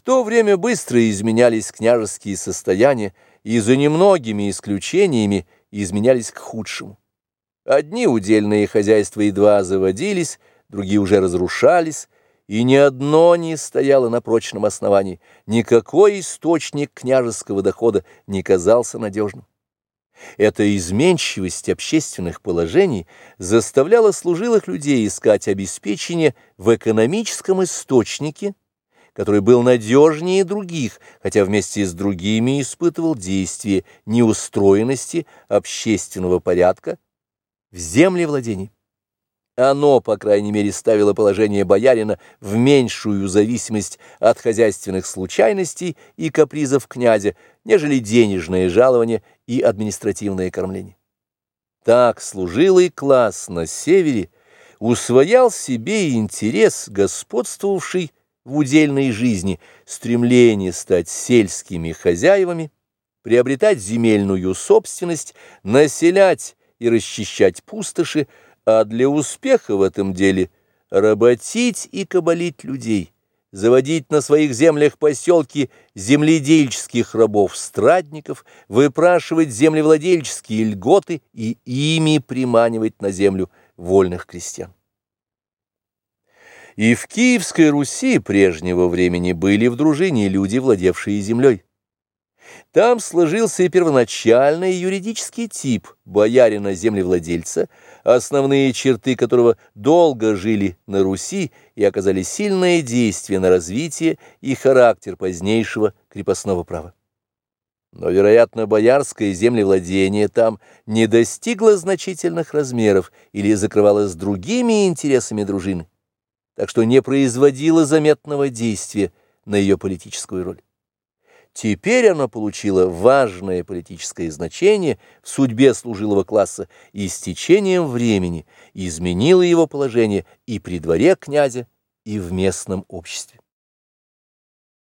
В то время быстро изменялись княжеские состояния, и за немногими исключениями изменялись к худшему. Одни удельные хозяйства едва заводились, другие уже разрушались, и ни одно не стояло на прочном основании, никакой источник княжеского дохода не казался надежным. Эта изменчивость общественных положений заставляла служилых людей искать обеспечение в экономическом источнике, который был надежнее других, хотя вместе с другими испытывал действие неустроенности общественного порядка в землевладении. Оно, по крайней мере, ставило положение боярина в меньшую зависимость от хозяйственных случайностей и капризов князя, нежели денежное жалование и административное кормление. Так служилый класс на севере усвоял себе интерес, господствовавший в удельной жизни, стремление стать сельскими хозяевами, приобретать земельную собственность, населять и расчищать пустоши, а для успеха в этом деле работить и кабалить людей, заводить на своих землях поселки земледельческих рабов-страдников, выпрашивать землевладельческие льготы и ими приманивать на землю вольных крестьян. И в Киевской Руси прежнего времени были в дружине люди, владевшие землей. Там сложился первоначальный юридический тип боярина-землевладельца, основные черты которого долго жили на Руси и оказали сильное действие на развитие и характер позднейшего крепостного права. Но, вероятно, боярское землевладение там не достигло значительных размеров или закрывалось другими интересами дружины, так что не производило заметного действия на ее политическую роль. Теперь оно получило важное политическое значение в судьбе служилого класса и с течением времени изменило его положение и при дворе князя, и в местном обществе.